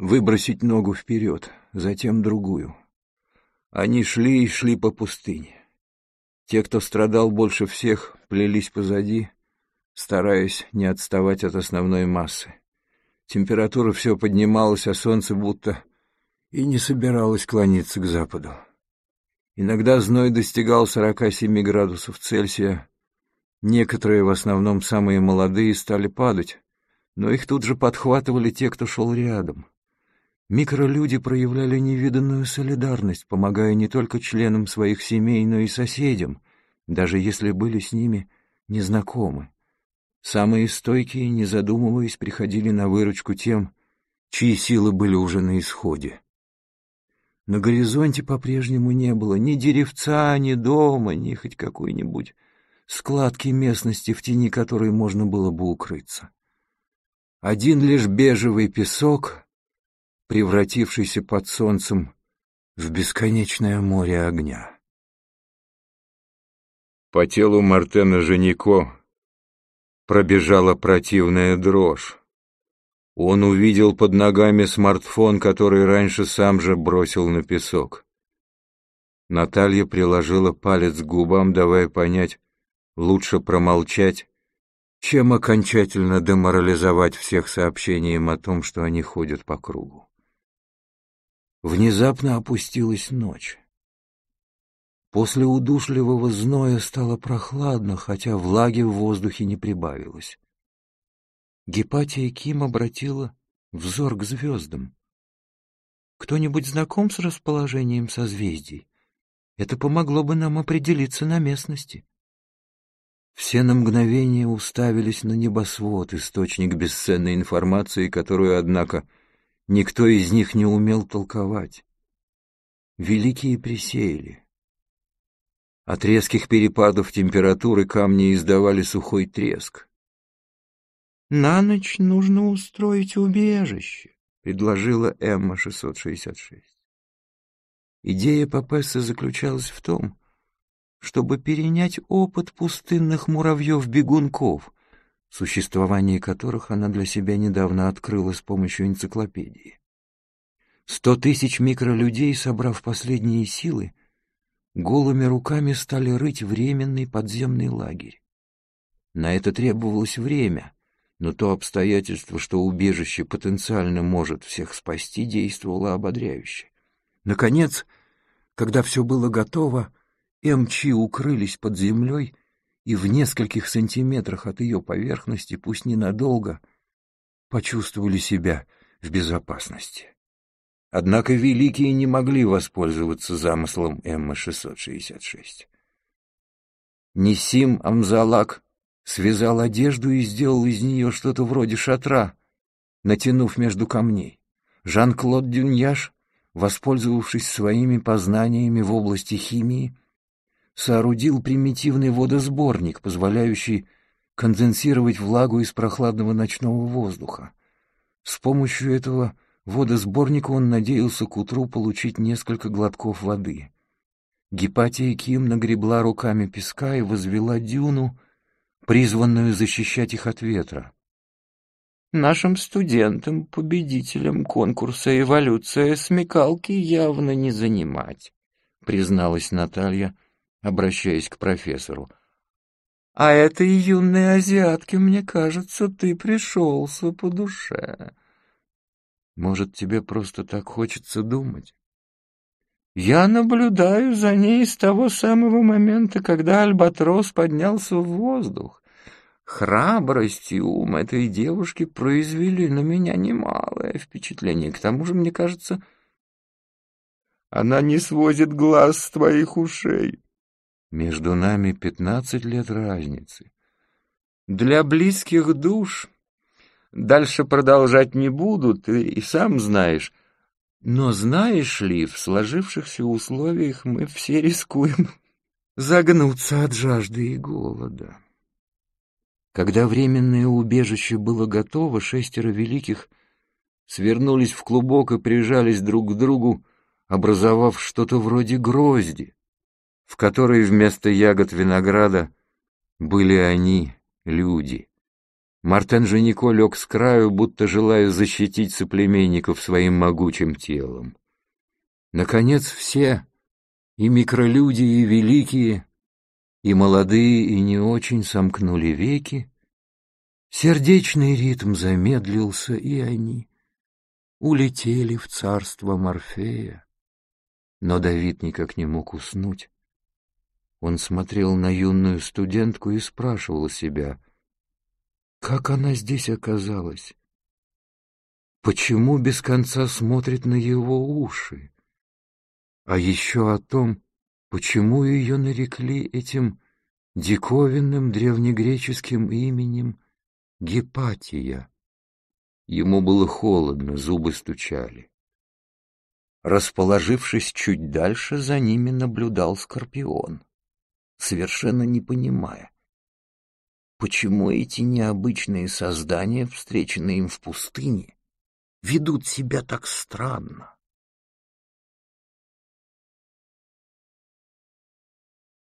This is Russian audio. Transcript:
выбросить ногу вперед, затем другую. Они шли и шли по пустыне. Те, кто страдал больше всех, плелись позади, стараясь не отставать от основной массы. Температура все поднималась, а солнце будто и не собиралось клониться к западу. Иногда зной достигал 47 градусов Цельсия. Некоторые, в основном самые молодые, стали падать, но их тут же подхватывали те, кто шел рядом. Микролюди проявляли невиданную солидарность, помогая не только членам своих семей, но и соседям, даже если были с ними незнакомы. Самые стойкие, не задумываясь, приходили на выручку тем, чьи силы были уже на исходе. На горизонте по-прежнему не было ни деревца, ни дома, ни хоть какой-нибудь складки местности, в тени которой можно было бы укрыться. Один лишь бежевый песок, превратившийся под солнцем в бесконечное море огня. По телу Мартена Женико пробежала противная дрожь. Он увидел под ногами смартфон, который раньше сам же бросил на песок. Наталья приложила палец к губам, давая понять, лучше промолчать, чем окончательно деморализовать всех сообщением о том, что они ходят по кругу. Внезапно опустилась ночь. После удушливого зноя стало прохладно, хотя влаги в воздухе не прибавилось. Гепатия Ким обратила взор к звездам. «Кто-нибудь знаком с расположением созвездий? Это помогло бы нам определиться на местности». Все на мгновение уставились на небосвод, источник бесценной информации, которую, однако, никто из них не умел толковать. Великие присеяли. От резких перепадов температуры камни издавали сухой треск. «На ночь нужно устроить убежище», — предложила Эмма-666. Идея Папесса заключалась в том, чтобы перенять опыт пустынных муравьев-бегунков, существование которых она для себя недавно открыла с помощью энциклопедии. Сто тысяч микролюдей, собрав последние силы, голыми руками стали рыть временный подземный лагерь. На это требовалось время, но то обстоятельство, что убежище потенциально может всех спасти, действовало ободряюще. Наконец, когда все было готово, МЧ укрылись под землей и в нескольких сантиметрах от ее поверхности, пусть ненадолго, почувствовали себя в безопасности. Однако великие не могли воспользоваться замыслом М-666. Нисим Амзалак связал одежду и сделал из нее что-то вроде шатра, натянув между камней. Жан-Клод Дюньяш, воспользовавшись своими познаниями в области химии, соорудил примитивный водосборник, позволяющий конденсировать влагу из прохладного ночного воздуха. С помощью этого водосборника он надеялся к утру получить несколько глотков воды. Гепатия Ким нагребла руками песка и возвела дюну, призванную защищать их от ветра. Нашим студентам, победителям конкурса «Эволюция смекалки» явно не занимать, призналась Наталья, обращаясь к профессору. А этой юной азиатке, мне кажется, ты пришелся по душе. Может, тебе просто так хочется думать? Я наблюдаю за ней с того самого момента, когда Альбатрос поднялся в воздух. Храбрость и ум этой девушки произвели на меня немалое впечатление. К тому же, мне кажется, она не сводит глаз с твоих ушей. Между нами пятнадцать лет разницы. Для близких душ Дальше продолжать не буду, ты и сам знаешь. Но знаешь ли, в сложившихся условиях мы все рискуем загнуться от жажды и голода. Когда временное убежище было готово, шестеро великих свернулись в клубок и прижались друг к другу, образовав что-то вроде грозди, в которой вместо ягод винограда были они, люди. Мартен Женико лег с краю, будто желая защитить соплеменников своим могучим телом. Наконец все, и микролюди, и великие, и молодые, и не очень сомкнули веки. Сердечный ритм замедлился, и они улетели в царство Морфея. Но Давид никак не мог уснуть. Он смотрел на юную студентку и спрашивал себя, как она здесь оказалась? Почему без конца смотрит на его уши? А еще о том, почему ее нарекли этим диковинным древнегреческим именем Гепатия. Ему было холодно, зубы стучали. Расположившись чуть дальше, за ними наблюдал Скорпион, совершенно не понимая, почему эти необычные создания, встреченные им в пустыне, ведут себя так странно.